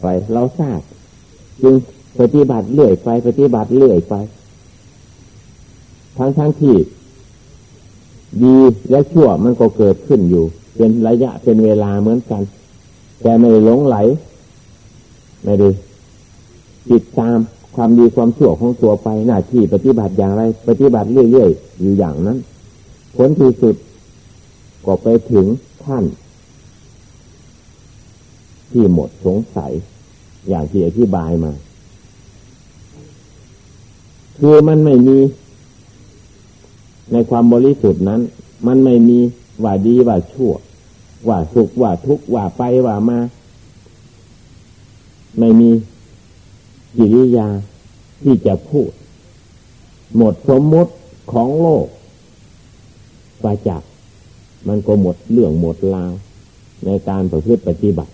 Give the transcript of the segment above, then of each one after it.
ไปเราทราบจึงปฏิบัติเรื่อยไป ปฏิบัติเรื่อยไป ทั้งทั้งที่ ดีและชั่วมันก็เกิดขึ้นอยู่ เป็นระยะเป็นเวลาเหมือนกัน แต่ไม่หลงไหล ไม่ด้ติดตามความดีความชั่วของตัวไปหน้าที่ปฏิบัติอย่างไร ปฏิบัติเรื่อยๆอยู่อย่างนั้น ผลที่สุดก็ไปถึงขั้น ที่หมดสงสัย อย่างที่อธิบายมา คือมันไม่มี ในความบริสุทธิ์นั้น มันไม่มีว่าดีว่าชั่ว ว่าสุขว่าทุกข์ว่าไปว่ามา ไม่มีกิริยาที่จะพูด หมดสมมติของโลกไปจากมันก็หมดเรื่องหมดราวในการประพฤติปฏิบัติ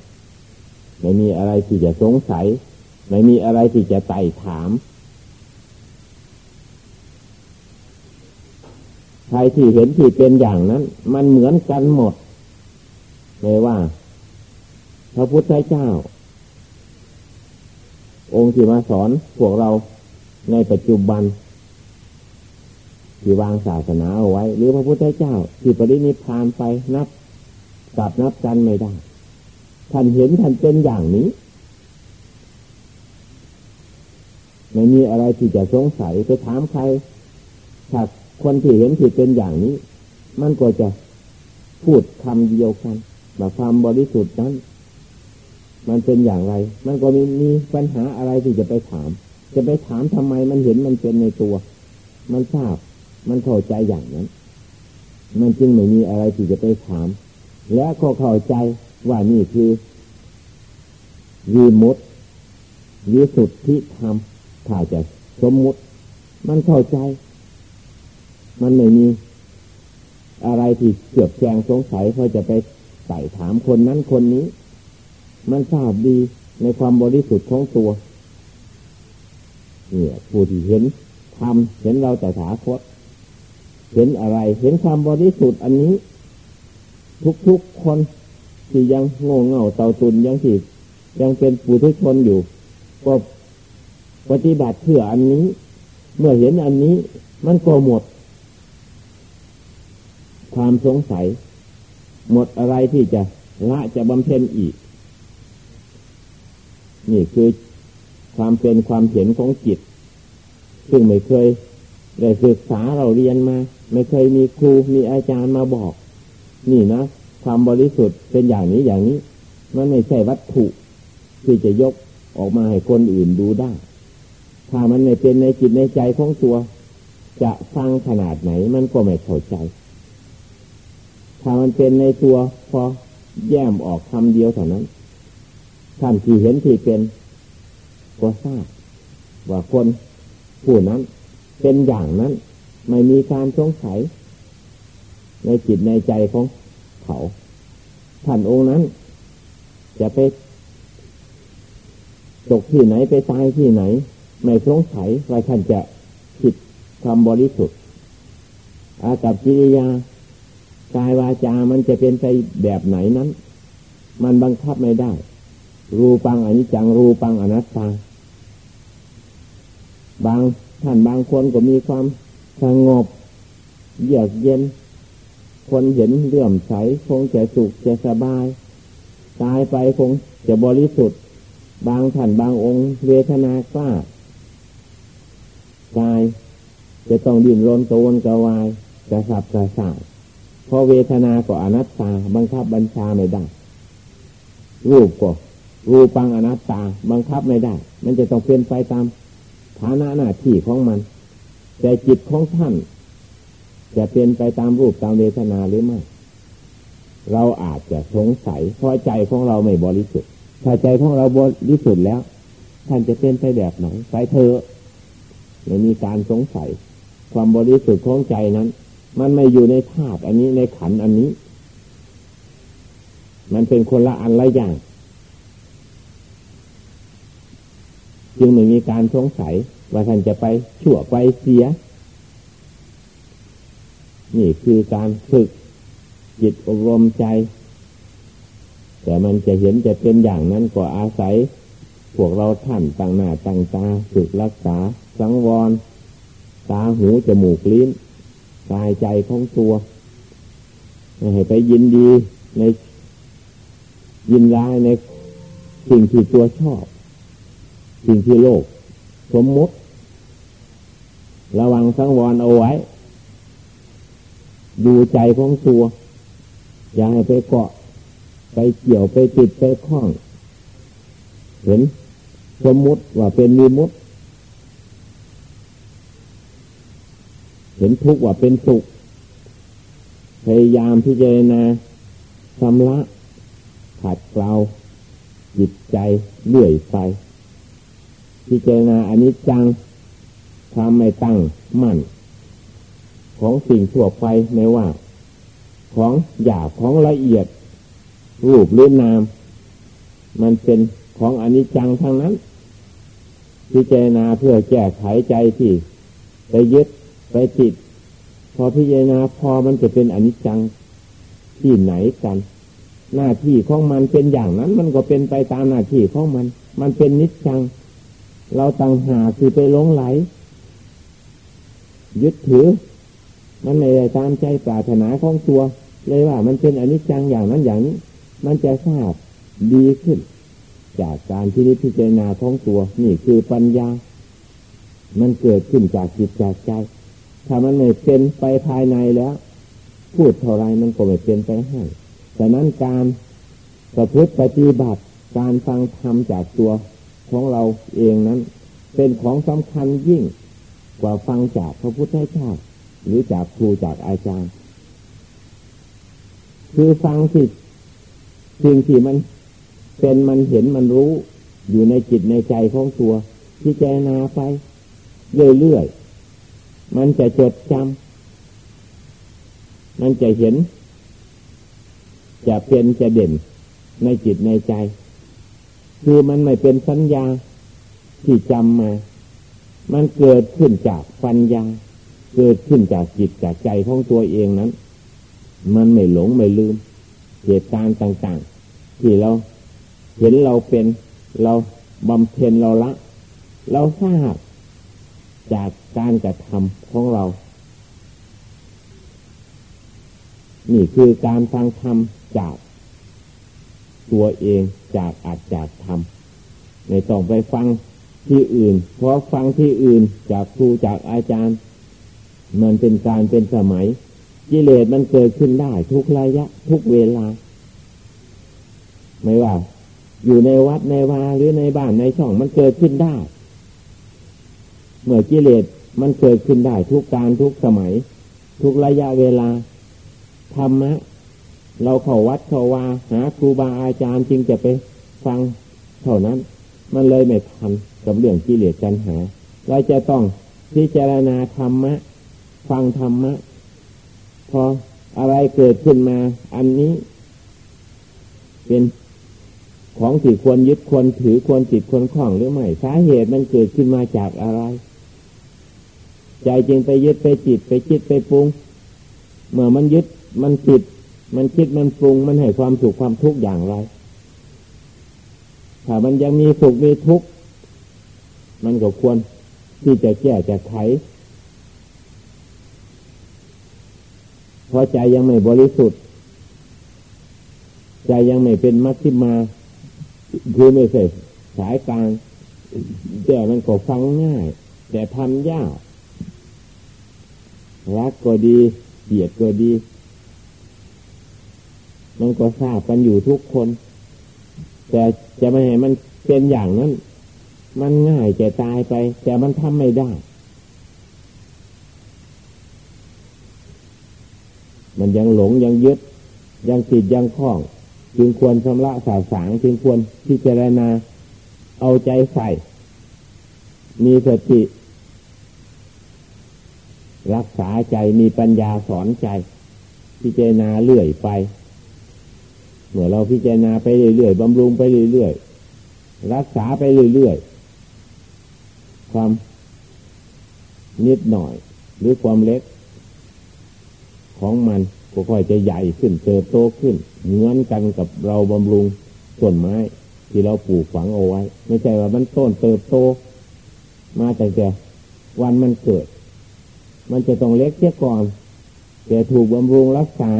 ไม่มีอะไรที่จะสงสัย ไม่มีอะไรที่จะไต่ถาม ใครที่เห็นที่เป็นอย่างนั้น มันเหมือนกันหมด ไม่ว่า พระพุทธเจ้า องค์ที่มาสอนพวกเราในปัจจุบัน ที่วางศาสนาเอาไว้ หรือพระพุทธเจ้า ที่ปรินิพานไปนับกลับนับกันไม่ได้ ท่านเห็นท่านเป็นอย่างนี้ไม่มีอะไรที่จะสงสัยไปถามใครถ้าคนที่เห็นที่เป็นอย่างนี้ มันก็จะพูดคำเดียวกันแบบความบริสุทธิ์นั้น มันเป็นอย่างไร มันก็มีมีปัญหาอะไรที่จะไปถาม จะไปถามทำไมมันเห็นมันเป็นในตัว มันทราบ มันเข้าใจอย่างนั้น มันจึงไม่มีอะไรที่จะไปถาม และก็เข้าใจ ว่านี่คือวีมุตวิสุทธิธรรมถ้าจะสมมุติ มันเข้าใจ มันไม่มีอะไรที่เกือบแจงสงสัยเพราะจะไปใส่ถามคนนั้นคนนี้ มันทราบดีในความบริสุทธิ์ของตัว เนี่ยผู้ที่เห็นทำเห็นเราแต่ถาคต เห็นอะไร เห็นความบริสุทธิ์อันนี้ ทุกๆคน ที่ยังโง่เง่าเต่าตุนยังที่ยังเป็นผู้ทุกชนอยู่ก็ปฏิบัติเพื่ออันนี้ เมื่อเห็นอันนี้ มันก็หมด ความสงสัย หมดอะไรที่จะละจะบำเพ็ญอีก นี่คือความเป็นความเห็นของจิต ซึ่งไม่เคยได้ศึกษาเราเรียนมา ไม่เคยมีครูมีอาจารย์มาบอก นี่นะ ความบริสุทธิ์เป็นอย่างนี้อย่างนี้ มันไม่ใช่วัตถุที่จะยกออกมาให้คนอื่นดูได้ ถ้ามันไม่เป็นในจิตในใจของตัว จะฟังขนาดไหนมันก็ไม่เข้าใจ ถ้ามันเป็นในตัวพอแย้มออกคำเดียวเท่านั้นท่านที่เห็นที่เป็นก็ทราบว่าคนผู้นั้นเป็นอย่างนั้น ไม่มีการสงสัย ในจิตในใจของ เขา ท่านองค์นั้น จะไปตกที่ไหนไปตายที่ไหน ไม่สงสัยว่าท่านจะผิดความบริสุทธิ์ อากับกิริยากายวาจา มันจะเป็นไปแบบไหนนั้น มันบังคับไม่ได้ รูปังอนิจจัง รูปังอนัตตา บางท่านบางคนก็มีความสงบเยือกเย็น คนเห็นเลื่อมใสคงจะสุขจะสบาย ตายไปคงจะบริสุทธิ์ บางท่านบางองค์ เวทนากล้ากายจะต้องดิ้นรนตวนกระวายกระสับกระส่ายเพราะเวทนาก็อนัตตา บังคับบัญชาไม่ได้ รูปก็รูปังอนัตตา บังคับไม่ได้ มันจะต้องเป็นไปตามฐานะหน้าที่ของมัน แต่จิตของท่าน จะเป็นไปตามรูปตามเวทนาหรือไม่ เราอาจจะสงสัยเพราะใจของเราไม่บริสุทธิ์ ถ้าใจของเราบริสุทธิ์แล้ว ท่านจะเป็นไปแบบไหนไปเธอไม่มีการสงสัย ความบริสุทธิ์ของใจนั้น มันไม่อยู่ในธาตุอันนี้ในขันอันนี้ มันเป็นคนละอันละอย่าง จึงไม่มีการสงสัยว่าท่านจะไปชั่วไปเสีย นี่คือการฝึกจิตอบรมใจ แต่มันจะเห็นจะเป็นอย่างนั้นก็อาศัย พวกเราท่านต่างหน้าต่างตาฝึกรักษา สังวร ตาหูจมูกลิ้นกายใจของตัวให้ไปยินดีในยินร้ายในสิ่งที่ตัวชอบ สิ่งที่โลก สมมุติ ระวังสังวรเอาไว้ ดูใจของตัว อย่าให้ไปเกาะ ไปเกี่ยวไปติดไปคล้อง เห็น สมมุติว่าเป็นมีมุติเห็นทุกข์ว่าเป็นสุข พยายามพิจารณาชำระขัดเกลาจิตใจเลื่อยไปพิจารณาอันนี้จังทำไม่ตั้งมั่น ของสิ่งทั่วไปไม่ว่า ของหยาบของละเอียด รูปหรือนาม มันเป็นของอนิจจังทั้งนั้น พิจารณาเพื่อแก้ไขใจที่ไปยึดไปติดพอพิจารณาพอมันจะเป็นอนิจจังที่ไหนกัน หน้าที่ของมันเป็นอย่างนั้น มันก็เป็นไปตามหน้าที่ของมัน มันเป็นนิจจัง เราต่างหาคือไปหลงไหล ยึดถือ มันไม่ได้ตามใจปรารถนาของตัว เลยว่ามันเป็นอนิจจังอย่างนั้นอย่างนี้ มันจะทราบดีขึ้น จากการที่นิพพานาของตัว นี่คือปัญญา มันเกิดขึ้นจากจิตจากใจ ถ้ามันไม่เป็นไปภายในแล้ว พูดเท่าไรมันก็ไม่เป็นไปให้แต่นั้นการประพฤติปฏิบัติการฟังธรรมจากตัวของเราเองนั้น เป็นของสำคัญยิ่งกว่าฟังจากพระพุทธเจ้า หรือจากครูจากอาจารย์ คือฟังสิสิ่งที่มันเป็นมันเห็นมันรู้ อยู่ในจิตในใจของตัวที่เจนาไปเรื่อยๆมันจะจดจำมันจะเห็น จะเป็นจะเด่นในจิตในใจ คือมันไม่เป็นสัญญาที่จำมา มันเกิดขึ้นจากปัญญา เกิดขึ้นจากจิตจากใจของตัวเองนั้น มันไม่หลงไม่ลืม เหตุการณ์ต่าง ๆ ที่เราเห็นเราเป็นเราบำเพ็ญเราละ เราทราบจากการกระทำของเรา นี่คือการฟังธรรมจากตัวเองจากอาจจากทำไม่ต้องไปฟังที่อื่น เพราะฟังที่อื่นจากครูจากอาจารย์ มันเป็นการเป็นสมัย กิเลสมันเกิดขึ้นได้ ทุกระยะ ทุกเวลา ไม่ว่า อยู่ในวัดในวาหรือในบ้านในช่องมันเกิดขึ้นได้ เมื่อกิเลสมันเกิดขึ้นได้ ทุกการทุกสมัย ทุกระยะเวลาธรรมะเราเข้าวัดเข้าวาหาครูบาอาจารย์จึงจะไปฟังเท่านั้น มันเลยไม่ทันกับเรื่องกิเลสกันหา เราจะต้องพิจารณาธรรมะ ฟังธรรมะ พออะไรเกิดขึ้นมา อันนี้ เป็นของที่ควรยึดควรถือควรจิตควรคล้องหรือไม่สาเหตุมันเกิดขึ้นมาจากอะไร ใจจึงไปยึดไปจิตไปจิตไปปรุง เมื่อมันยึดมันจิต มันคิดมันปรุง มันให้ความสุขความทุกข์อย่างไร ถ้ามันยังมีสุขมีทุกข์มันก็ควรที่จะแก้จะไข เพราะใจยังไม่บริสุทธิ์ ใจยังไม่เป็นมัชฌิมา คือไม่ใช่สายกลาง แต่มันก็ฟังง่าย แต่ทำยาก รักก็ดีเกลียดก็ดี มันก็ทราบกันอยู่ทุกคน แต่จะไม่ให้มันเป็นอย่างนั้น มันง่ายจะตายไป แต่มันทำไม่ได้ มันยังหลงยังยึด ยังติดยังคล้อง จึงควรชำระสาสางจึงควรพิจารณาเอาใจใส่ มีสติ รักษาใจมีปัญญาสอนใจ พิจารณาเรื่อยไป เมื่อเราพิจารณาไปเรื่อยๆบำรุงไปเรื่อยๆรักษาไปเรื่อยๆความนิดหน่อย หรือความเล็ก ของมันก็ค่อยจะใหญ่ขึ้นเติบโตขึ้นเหมือนกันกับเราบำรุงต้นไม้ ที่เราปลูกฝังเอาไว้ ไม่ใช่ว่ามันต้นเติบโต มาแต่แต่วันมันเกิด มันจะต้องเล็กเสียก่อนแต่ถูกบำรุงรักษา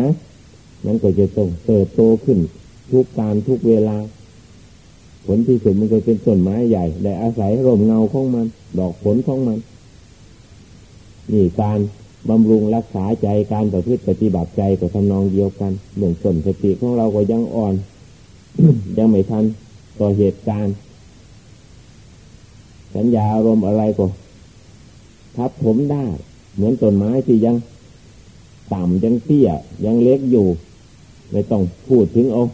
มันก็จะต้องเติบโตขึ้น ทุกการทุกเวลา ผลที่สุดมันก็เป็นต้นไม้ใหญ่ ได้อาศัยร่มเงาของมัน ดอกผลของมันนี่การ บำรุงรักษาใจการประพฤติปฏิบัติใจก็ทำนองเดียวกันเรื่องต้นสติของเราก็ยังอ่อน ยังไม่ทันต่อเหตุการณ์ สัญญาอารมณ์อะไรก็ทับผมได้ เหมือนต้นไม้ที่ยังต่ำยังเตี้ยยังเล็กอยู่ ไม่ต้องพูดถึงเอา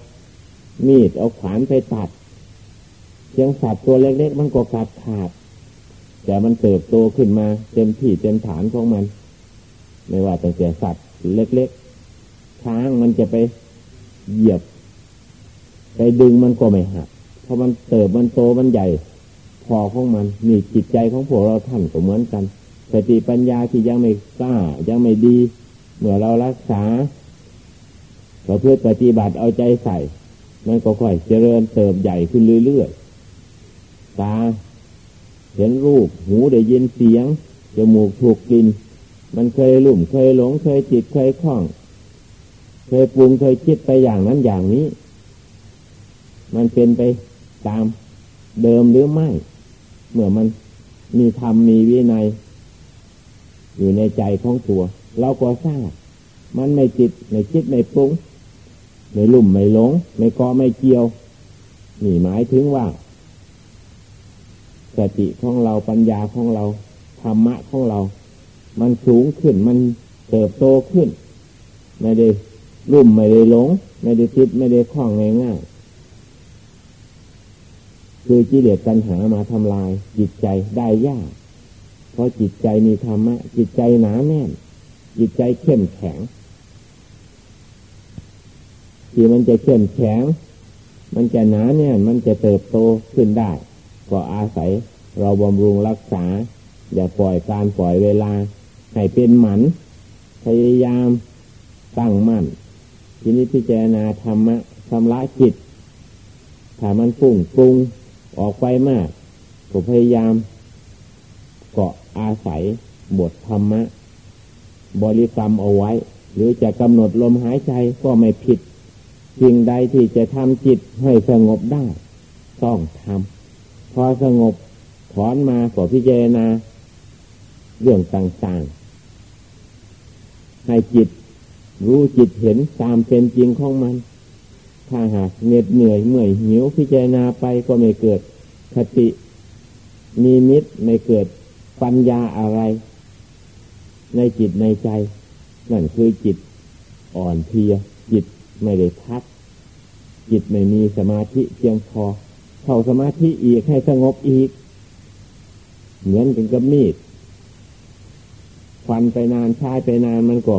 มีดเอาขวานไปตัดเพียงสัตว์ตัวเล็กๆมันก็กัดขาด แต่มันเติบโตขึ้นมา เต็มที่เต็มฐานของมัน ไม่ว่าแต่แต่สัตว์เล็กๆ ช้างมันจะไปเหยียบ ไปดึงมันก็ไม่หัก เพราะมันเติบมันโตมันใหญ่ พอของมันมีจิตใจของพวกเราท่านก็เหมือนกันสติปัญญาที่ยังไม่กล้ายังไม่ดี เมื่อเรารักษาเราเพื่อปฏิบัติเอาใจใส่ มันก็ค่อยเจริญเติบใหญ่ขึ้นเรื่อยๆตาเห็นรูป หูได้ยินเสียง จมูกถูกกลิ่น มันเคยลุ่มเคยหลงเคยจิตเคยคล้อง เคยปรุงเคยคิดไปอย่างนั้นอย่างนี้ มันเป็นไปตามเดิมหรือไม่ เมื่อมันมีธรรมมีวินัย อยู่ในใจของตัว เราก็ทราบมันไม่จิตไม่คิดไม่ปรุงไม่ลุ่มไม่หลง ไม่กอไม่เกี่ยวนี่หมายถึงว่าสติของเราปัญญาของเราธรรมะของเรา มันสูงขึ้นมันเติบโตขึ้น ไม่ได้ลุ่มไม่ได้หลง ไม่ได้คิดไม่ได้คล้องง่ายๆคือจิเลสตัณหามาทำลาย จิตใจได้ยาก เพราะจิตใจมีธรรมะ จิตใจหนาแน่น จิตใจเข้มแข็งที่มันจะเข้มแข็ง มันจะหนาเนี่ยมันจะเติบโตขึ้นได้ ก็อาศัย เราบำรุงรักษา อย่าปล่อยการปล่อยเวลา ให้เป็นหมัน พยายามตั้งมั่นทีนี้พิจารณาธรรมะทำละจิตถ้ามันฟุ้งปรุงออกไปมากก็พยายามเกาะอาศัยบทธรรมะ บริกรรมเอาไว้ หรือจะกำหนดลมหายใจก็ไม่ผิดสิ่งใดที่จะทำจิตให้สงบได้ ต้องทำพอสงบถอนมาขอพิจารณาเรื่องต่างๆ ให้จิต รู้จิตเห็นตามเป็นจริงของมัน ถ้าหากเหน็ดเหนื่อยเมื่อยหิวพิจารณาไปก็ไม่เกิดคติมีมิตไม่เกิดปัญญาอะไร ในจิตในใจ นั่นคือจิตอ่อนเพลียจิตไม่ได้พัก จิตไม่มีสมาธิเพียงพอ เข้าสมาธิอีกให้สงบอีก เหมือนกันกับมีด ฟันไปนานชายไปนานมันก็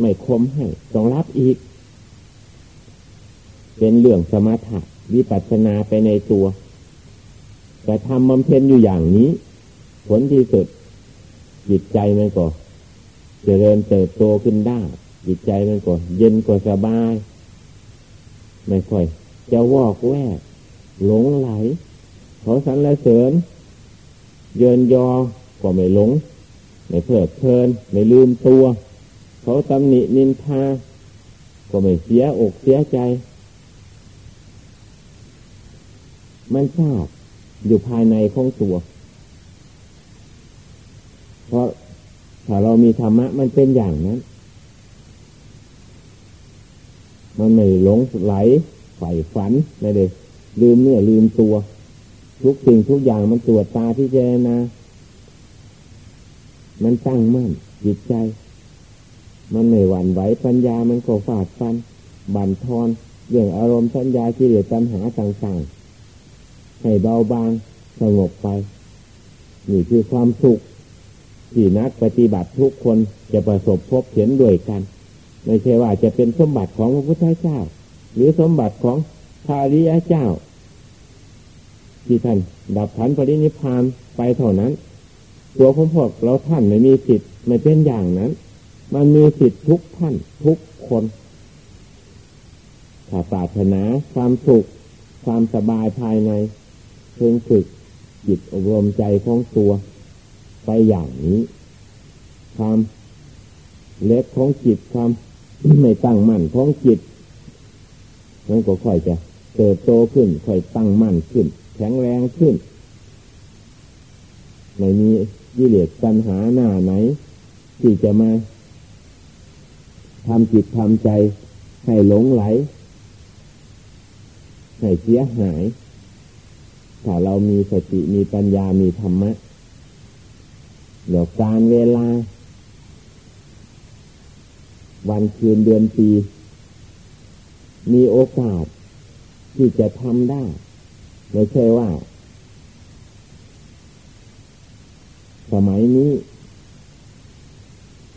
ไม่คมให้ต้องรับอีก เป็นเรื่องสมาธิวิปัสสนาไปในตัว แต่ทำบำเพ็ญอยู่อย่างนี้ ผลที่สุด จิตใจมันก็จเจริญเติบโตขึ้นได้ จิตใจมันก็เย็นก็สบาย ไม่ค่อย จะวอกแวก หลงไหล เขาสรรเสริญ เยินยอก็ไม่หลง ไม่เพลิดเพลินไม่ลืมตัว เขาตำหนินินทาก็ไม่เสียอกเสียใจ มันทราบอยู่ภายในของตัว เพราะถ้าเรามีธรรมะมันเป็นอย่างนั้น มันไม่หลงไหลใฝ่ฝันไม่ได้ลืมเนื้อลืมตัว ทุกสิ่งทุกอย่างมันตรวจตาที่เจนา มันตั้งมั่นจิตใจ มันไม่หวั่นไหวปัญญามันก็ฟาดฟัน บั่นทอนเรื่องอารมณ์สัญญาที่เหลือปัญหาต่างๆ ให้เบาบางสงบไป นี่คือความสุข ที่นักปฏิบัติทุกคนจะประสบพบเห็นด้วยกัน ไม่ใช่ว่าจะเป็นสมบัติของพระพุทธเจ้า หรือสมบัติของพระริยเจ้า ที่ท่านดับขันปรินิพานไปเท่านั้น ตัวของพวกเราท่านไม่มีสิทธิ์ไม่เป็นอย่างนั้น มันมีสิทธิ์ทุกท่านทุกคนถ้าปรารถนาความสุขความสบายภายในเพิ่งฝึกจิตอบรมใจของตัว ไปอย่างนี้ ความเล็กของจิตความไม่ตั้งมั่นของจิตมันก็ค่อยจะเติบโตขึ้น ค่อยตั้งมั่นขึ้น แข็งแรงขึ้น ไม่มี กิเลสปัญหาหน้าไหน ที่จะมาทำจิตทำใจ ให้หลงไหล ให้เสียหาย ถ้าเรามีสติมีปัญญามีธรรมะเดี๋ยวการเวลา วันคืนเดือนปี มีโอกาสที่จะทำได้ ไม่ใช่ว่า สมัยนี้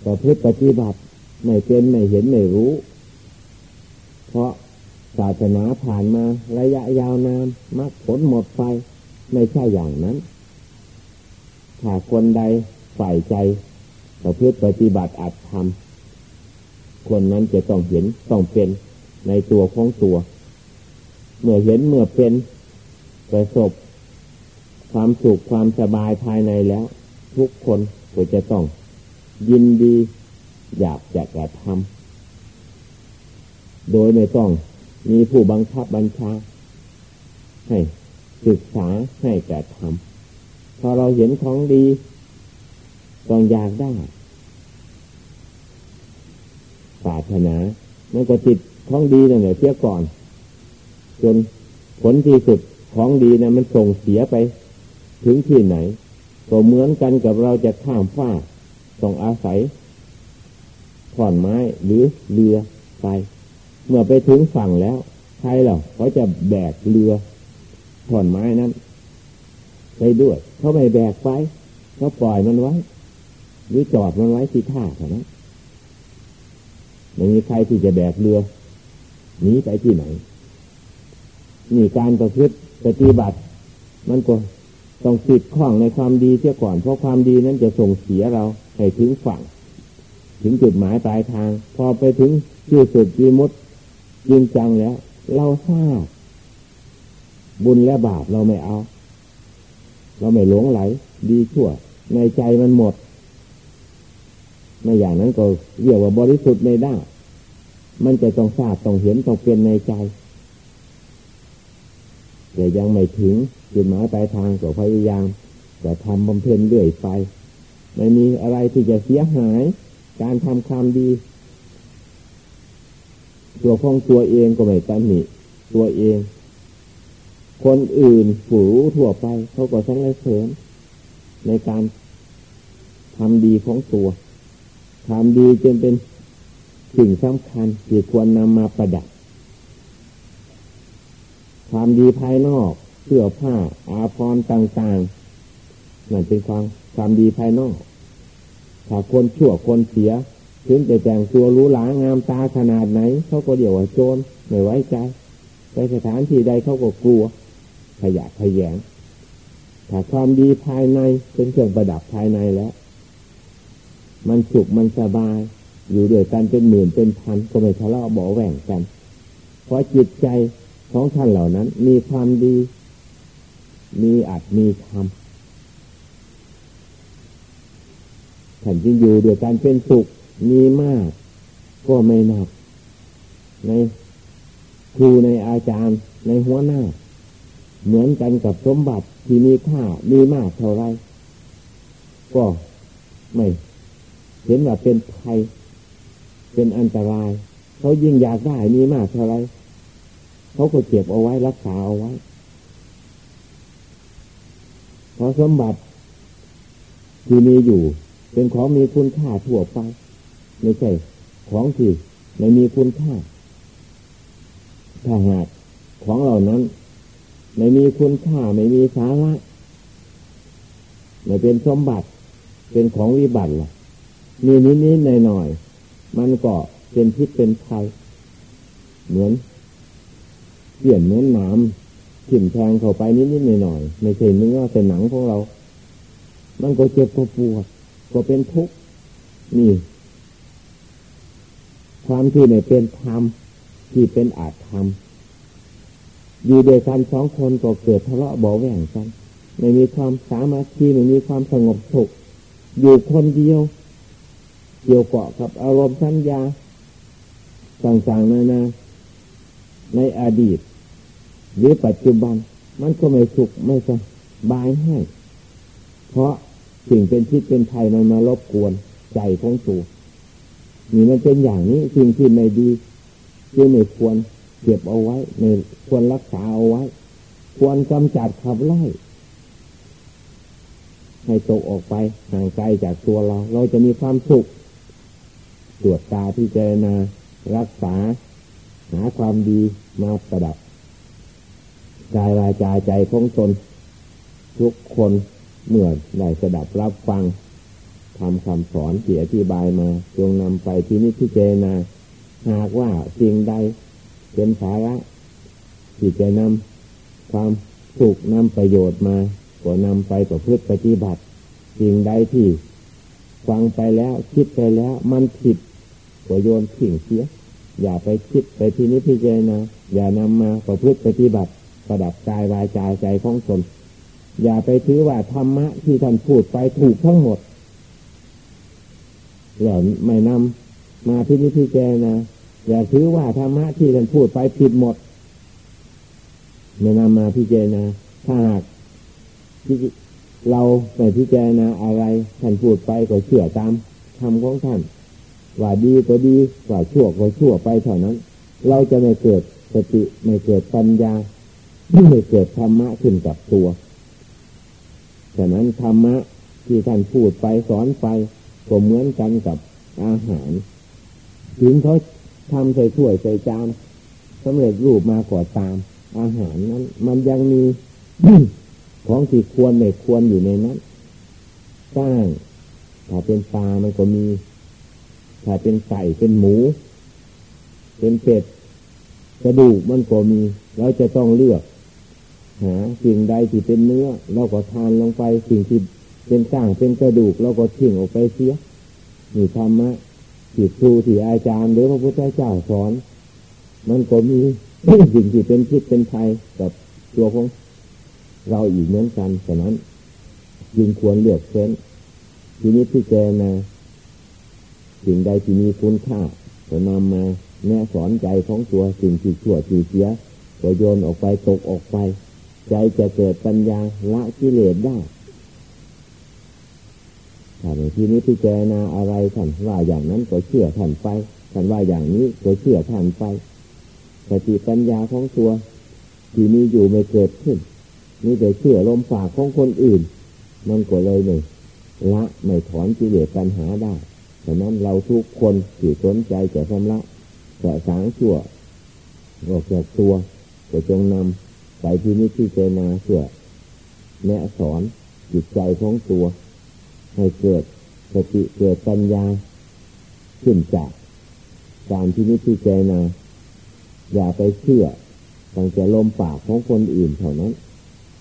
ประพฤติปฏิบัติไม่เป็นไม่เห็นไม่รู้ เพราะศาสนาผ่านมาระยะยาวนานมรรคผลหมดไปไม่ใช่อย่างนั้นถ้าคนใดใฝ่ใจประพฤติปฏิบัติอาจทำคนนั้นจะต้องเห็นต้องเป็นในตัวของตัว เมื่อเห็นเมื่อเป็นประสบ ความสุขความสบายภายในแล้ว ทุกคนก็จะต้องยินดีอยากจะกระทำโดยไม่ต้องมีผู้บังคับบัญชา ให้ศึกษาให้กระทำพอเราเห็นของดีต้องอยากได้ปรารถนามันก็ติดของดีนั่นแหละเสียก่อน จนผลที่สุดของดีนะมันส่งเสียไป ถึงที่ไหน ก็เหมือนกันกับเราจะข้ามฟ้าต้องอาศัยขอนไม้หรือเรือไป เมื่อไปถึงฝั่งแล้ว ใครหรอเขาจะแบกเรือขอนไม้นั้นไปด้วยเขาไม่แบกไปเขาปล่อยมันไว้ หรือจอดมันไว้ที่ท่าเท่านั้นไม่มีใครที่จะแบกเรือหนีไปที่ไหนนี่การประพฤติปฏิบัติ มันก็ ต้องติดข้องในความดีเสียก่อน เพราะความดีนั้นจะส่งเสียเราให้ถึงฝั่ง ถึงจุดหมายปลายทาง พอไปถึงที่สุดจีมุดจริงจังแล้ว เราทราบบุญและบาปเราไม่เอา เราไม่หลงไหล ดีชั่ว ในใจมันหมด ไม่อย่างนั้นก็เรียกว่าบริสุทธิ์ในด้ามันจะต้องทราบต้องเห็นต้องเป็นในใจ แต่ยังไม่ถึงจุดหมายปลายทางก็พยายามจะทำบำเพ็ญเรื่อยไป ไม่มีอะไรที่จะเสียหาย การทำความดี ตัวของตัวเองก็ไม่ตำหนิตัวเอง คนอื่นผูทั่วไป เขาก็สังเสริญในการทำดีของตัวทำดีจนเป็นสิ่งสำคัญที่ควรนำมาประดับ ความดีภายนอกเสื้อผ้า อาภรณ์ต่างๆนั่นเป็นความความดีภายนอกถ้าคนชั่วคนเสีย ถึงจะแต่งตัวรู้หลางามตาขนาดไหนเขาก็เดี๋ยวว่าโจรไม่ไว้ใจไปสถานที่ใดเขาก็กลัว ขยะขยงถ้าความดีภายในเป็นเครื่องประดับภายในแล้ว มันสุขมันสบาย อยู่ด้วยกันเป็นหมื่นเป็นพันก็ไม่ทะเลาะเบาแหว่งกัน เพราะจิตใจ ของท่านเหล่านั้น มีความดี มีอัดมีธรรมท่านจึงอยู่ด้วยการเป็นสุขมีมาก ก็ไม่หนัก ในครูในอาจารย์ในหัวหน้า เหมือนกันกับสมบัติที่มีค่ามีมากเท่าไร ก็ไม่เห็นว่าเป็นภัยเป็นอันตราย เขายิ่งอยากได้มีมากเท่าไร เขาก็เก็บเอาไว้รักษาเอาไว้เพราะสมบัติที่มีอยู่ เป็นของมีคุณค่าทั่วไปไม่ใช่ของที่ไม่มีคุณค่า ถ้าหากของเหล่านั้น ไม่มีคุณค่าไม่มีสาระไม่เป็นสมบัติ เป็นของวิบัติล่ะมีนิดนิดหน่อยหน่อยมันก็เป็นพิษเป็นภัยเหมือน เปลี่ยนเหมือนหนามถิ่มแทงเข้าไปนิดนิดหน่อยหน่อยไม่ใช่เนื้อแต่หนังของเรา มันก็เจ็บก็ปวดก็เป็นทุกข์นี่ ความที่ไม่เป็นธรรมที่เป็นอาจธรรมอยู่เดียวกันสองคนก็เกิดทะเลาะเบาแหว่งกันไม่มีความสามัคคีไม่มีความสงบสุขอยู่คนเดียวเกี่ยวเกาะกับอารมณ์สัญญาต่างๆนานา ในอดีต หรือปัจจุบัน มันก็ไม่สุขไม่สบายให้ เพราะสิ่งเป็นพิษเป็นภัยมันมารบกวนใจของตัวนี่มันเป็นอย่างนี้สิ่งที่ไม่ดีที่ไม่ควรเก็บเอาไว้ไม่ควรรักษาเอาไว้ ควรกำจัดขับไล่ให้ตกออกไปห่างไกลจากตัวเรา เราจะมีความสุขตรวจตาที่เจนารักษา หาความดีมาประดับกายวาจาใจของตนทุกคนเมื่อได้สดับรับฟังทำคำสอนที่อธิบายมาจงนำไปที่นิพพิเจนาหากว่าสิ่งใดเป็นสาระที่จะนำความสุขนำประโยชน์มาก็นำไปประพฤติปฏิบัติ สิ่งใดที่ฟังไปแล้วคิดไปแล้ว มันผิดก็โยนทิ้งเสีย อย่าไปคิดไปที่นิพพิเจนาอย่านำมาประพฤติปฏิบัติ ประดับกายวายใจใจของตนอย่าไปถือว่าธรรมะที่ท่านพูดไปถูกทั้งหมดแล้วไม่นำมาพิจิตรแจนะอย่าถือว่าธรรมะที่ท่านพูดไปผิดหมด ไม่นำมาพิจารณาถ้าหากเราไปพิจารณาอะไรท่านพูดไปก็เชื่อตามคำของท่าน ว่าดีก็ดีว่าชั่วก็ชั่วไปเท่านั้น เราจะไม่เกิดสติไม่เกิดปัญญาไม่เกิดธรรมะขึ้นกับตัวฉะนั้นธรรมะที่ท่านพูดไปสอนไปก็เหมือนกันกับอาหารถึงเขาทำใส่ถ้วยใส่จานสำเร็จรูปมาก่อตาม อาหารนั้น มันยังมีของที่ควรไม่ควรอยู่ในนั้นสร้างถ้าเป็นปลามันก็มี ถ้าเป็นไก่เป็นหมู เป็นเป็ดกระดูกมันก็มีเราจะต้องเลือกหาสิ่งใดที่เป็นเนื้อเราก็ทานลงไปสิ่งที่เป็นก้างเป็นกระดูกเราก็ทิ้งออกไปเสียนี่ธรรมะที่ครูที่อาจารย์หรือพระพุทธเจ้าสอน มันก็มีสิ่งที่เป็นพิษเป็นภัยกับตัวของเราอีกเหมือนกันฉะนั้นยิงควรเลือกเฟ้นทีนี้ที่เจนะ สิ่งใดที่มีคุณค่าก็นำมาแนะสอนใจของตัวสิ่งที่ชั่วที่เสียก็โยนออกไปตกออกไป ใจจะเกิดปัญญาละกิเลสได้ถ้าในที่นี้พิจารณาอะไรท่านว่าอย่างนั้นก็เชื่อท่านไปท่านว่าอย่างนี้ก็เชื่อท่านไปสติปัญญาของตัว ที่มีอยู่ไม่เกิดขึ้นนี่แต่เชื่อลมปากของคนอื่น มันก็เลยหนึ่งละไม่ถอนกิเลสปัญหาได้ ฉะนั้นเราทุกคนที่สนใจจะชำระจะสางชั่วออกจากตัวก็จงนำไปที่นี้ที่เจนาเพื่อแนะสอนจิตใจของตัว ให้เกิดสติเกิดปัญญาขึ้นจากการที่นี้ที่เจนา อย่าไปเชื่อตั้งแต่ลมปากของคนอื่นเท่านั้น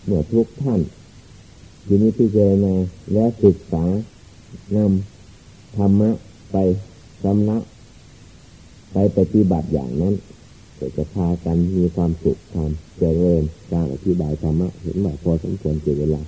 เมื่อทุกท่านที่นี้ที่เจนาและศึกษานำ ธรรมะไปสำนักไปปฏิบัติอย่างนั้นก็จะพากันมีความสุขความเจริญการอธิบายธรรมะเห็นว่าพอสมควรเจเวลา